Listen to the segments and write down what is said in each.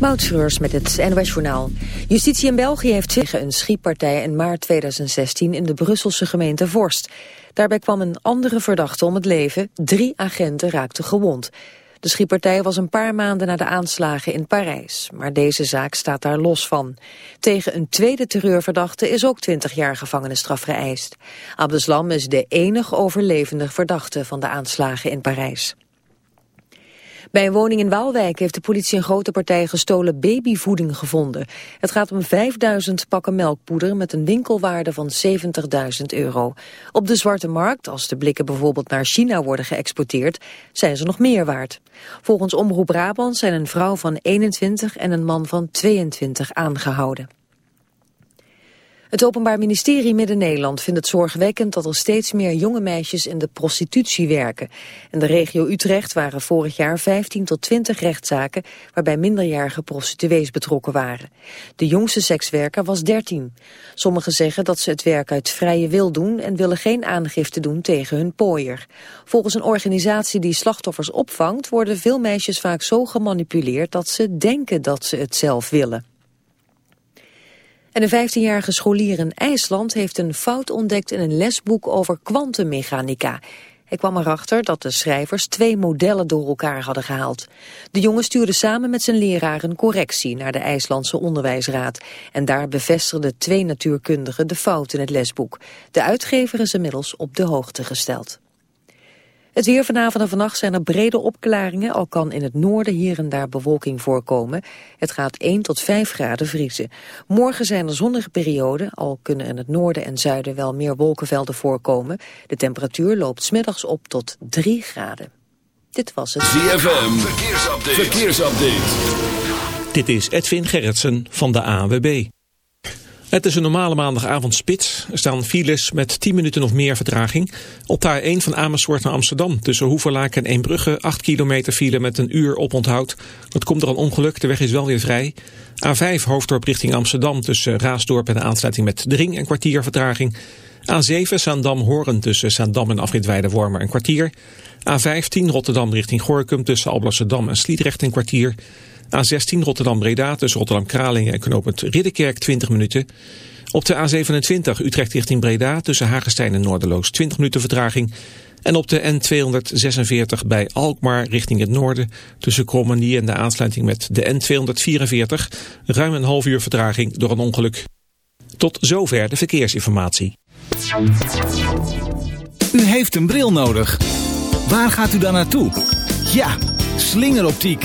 Moutschreurs met het NOS Journaal. Justitie in België heeft tegen een schietpartij in maart 2016 in de Brusselse gemeente Vorst. Daarbij kwam een andere verdachte om het leven. Drie agenten raakten gewond. De schietpartij was een paar maanden na de aanslagen in Parijs. Maar deze zaak staat daar los van. Tegen een tweede terreurverdachte is ook 20 jaar gevangenisstraf geëist. Abdeslam is de enige overlevende verdachte van de aanslagen in Parijs. Bij een woning in Waalwijk heeft de politie een grote partij gestolen babyvoeding gevonden. Het gaat om 5000 pakken melkpoeder met een winkelwaarde van 70.000 euro. Op de zwarte markt, als de blikken bijvoorbeeld naar China worden geëxporteerd, zijn ze nog meer waard. Volgens Omroep Brabant zijn een vrouw van 21 en een man van 22 aangehouden. Het Openbaar Ministerie Midden-Nederland vindt het zorgwekkend dat er steeds meer jonge meisjes in de prostitutie werken. In de regio Utrecht waren vorig jaar 15 tot 20 rechtszaken waarbij minderjarige prostituees betrokken waren. De jongste sekswerker was 13. Sommigen zeggen dat ze het werk uit vrije wil doen en willen geen aangifte doen tegen hun pooier. Volgens een organisatie die slachtoffers opvangt worden veel meisjes vaak zo gemanipuleerd dat ze denken dat ze het zelf willen. En een 15-jarige scholier in IJsland heeft een fout ontdekt in een lesboek over kwantummechanica. Hij kwam erachter dat de schrijvers twee modellen door elkaar hadden gehaald. De jongen stuurde samen met zijn leraar een correctie naar de IJslandse onderwijsraad. En daar bevestigden twee natuurkundigen de fout in het lesboek. De uitgever is inmiddels op de hoogte gesteld. Het weer vanavond en vannacht zijn er brede opklaringen, al kan in het noorden hier en daar bewolking voorkomen. Het gaat 1 tot 5 graden vriezen. Morgen zijn er zonnige perioden, al kunnen in het noorden en zuiden wel meer wolkenvelden voorkomen. De temperatuur loopt smiddags op tot 3 graden. Dit was het. ZFM, verkeersupdate. verkeersupdate. Dit is Edwin Gerritsen van de AWB. Het is een normale maandagavond spits. Er staan files met 10 minuten of meer vertraging. Op de A1 van Amersfoort naar Amsterdam. Tussen Hoeverlaak en Eembrugge 8 kilometer file met een uur op onthoud. Het komt er een ongeluk, de weg is wel weer vrij. A5 hoofddorp richting Amsterdam tussen Raasdorp en de aansluiting met de ring een kwartier vertraging. A7 Zaandam-Horen tussen Zaandam en Afrit Wormer een kwartier. A15 Rotterdam richting Gorkum tussen Alblasserdam en Sliedrecht een kwartier. A16 Rotterdam-Breda tussen Rotterdam-Kralingen en knooppunt Ridderkerk 20 minuten. Op de A27 Utrecht richting Breda tussen Hagestein en Noorderloos 20 minuten vertraging. En op de N246 bij Alkmaar richting het noorden tussen Krommenie en de aansluiting met de N244 ruim een half uur vertraging door een ongeluk. Tot zover de verkeersinformatie. U heeft een bril nodig. Waar gaat u dan naartoe? Ja, slingeroptiek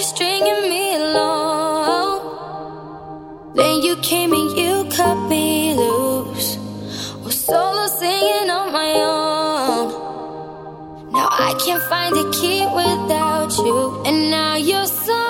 were stringing me along. Then you came and you cut me loose. Was solo singing on my own. Now I can't find a key without you, and now you're so.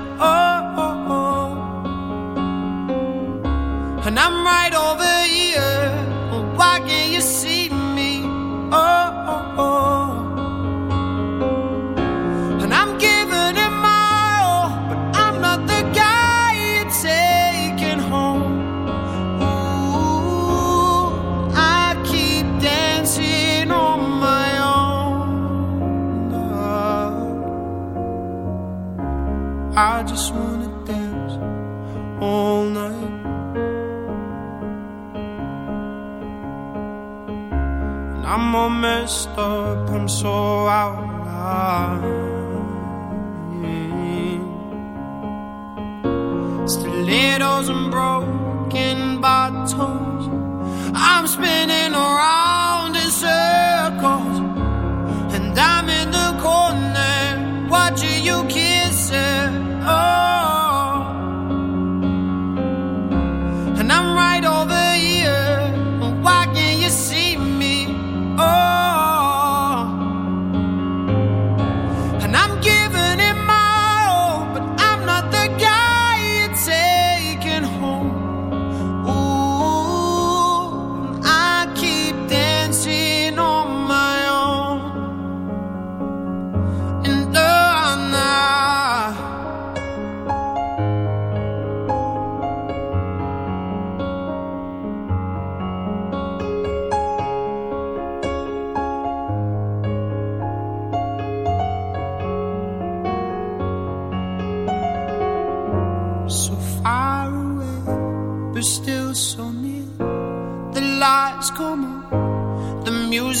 Oh, oh, oh. and I'm right over here. why can't you see me? Oh, oh, oh. I just wanna dance all night. And I'm all messed up, I'm so out of line. Stilettos and broken bottles. I'm spinning around in circles, and I'm in the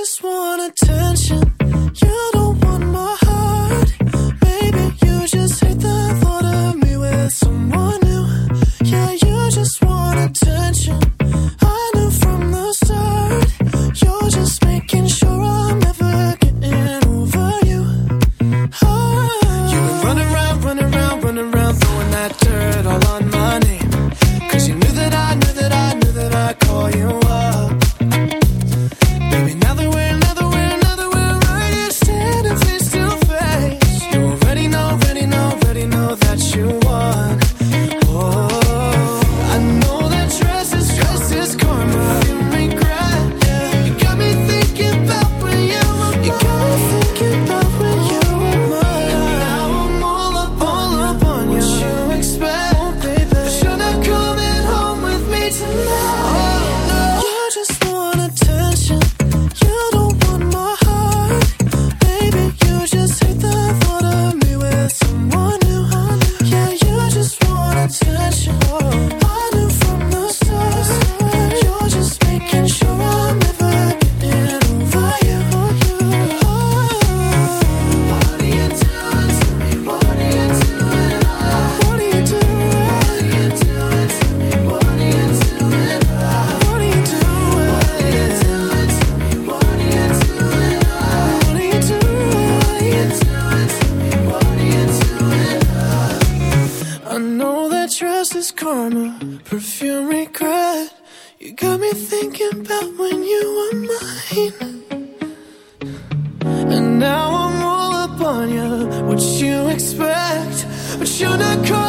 just want attention. unicorn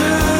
answer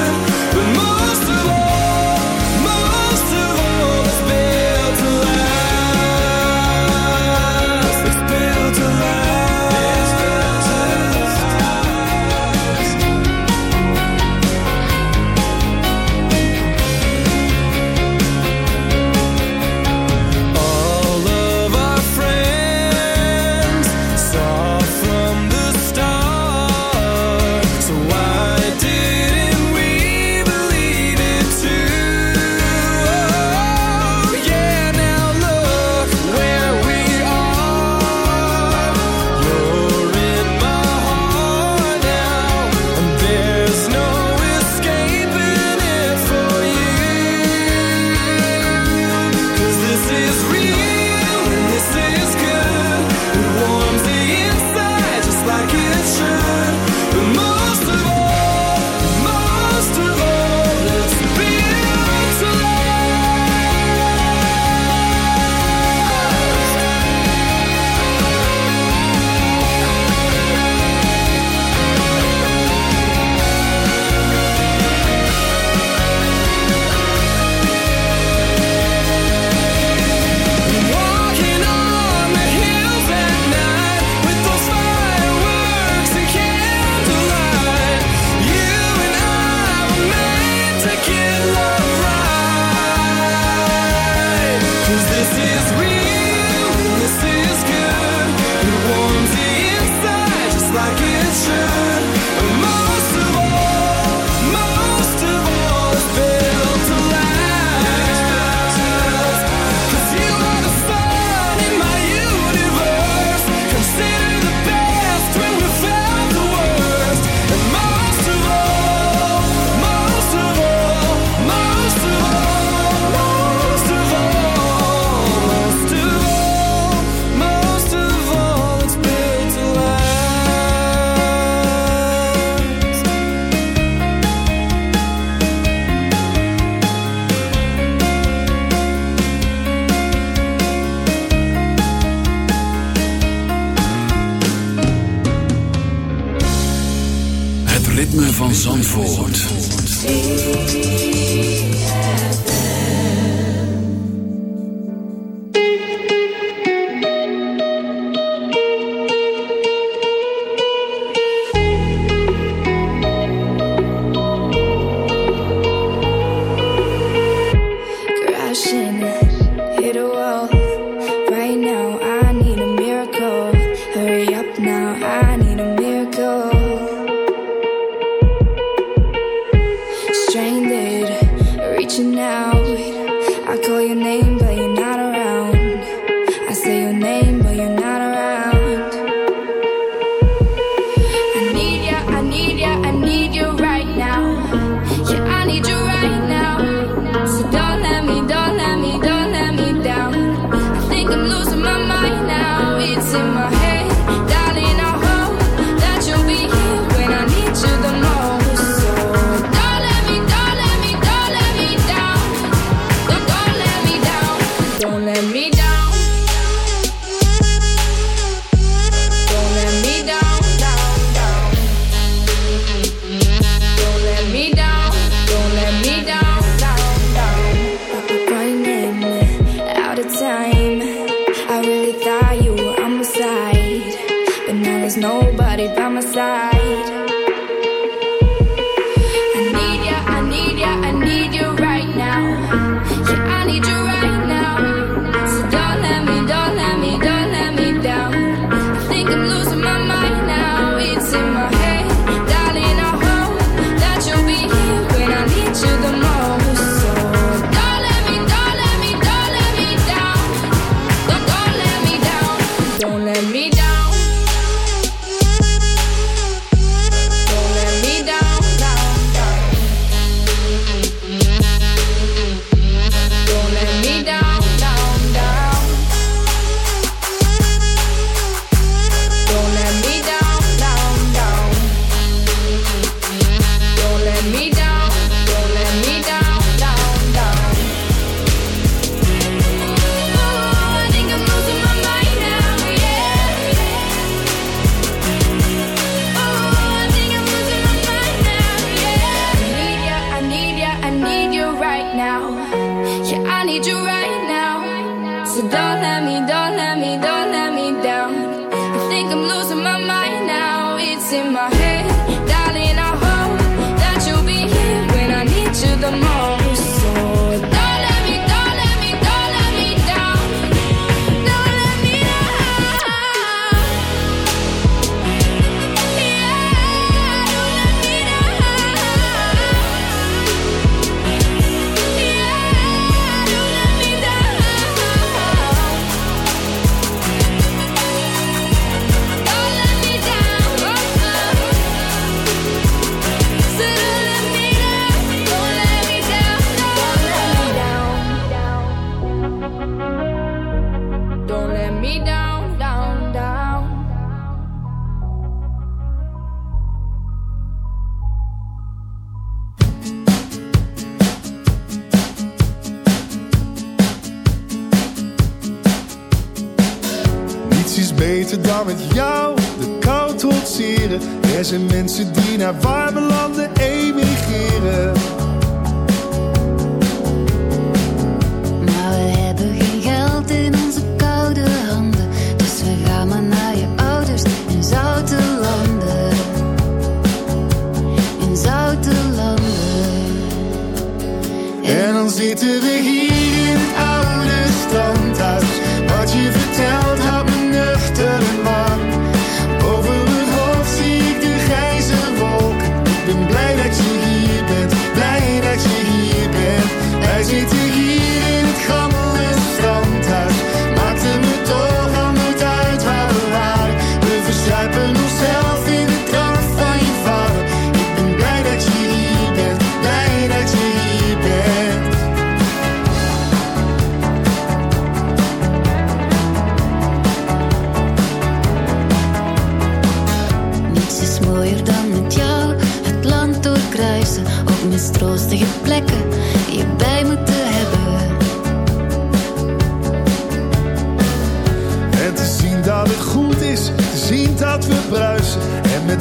zijn mensen die naar warme landen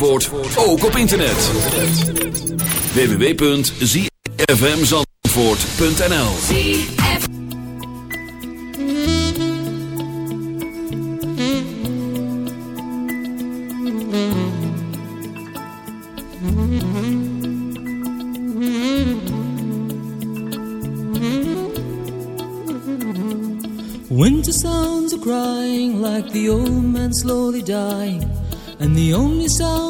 Zandvoort ook op internet. www.zfmzandvoort.nl Winter sounds are crying like the old man slowly dying, and the only sound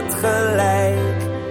gelijk,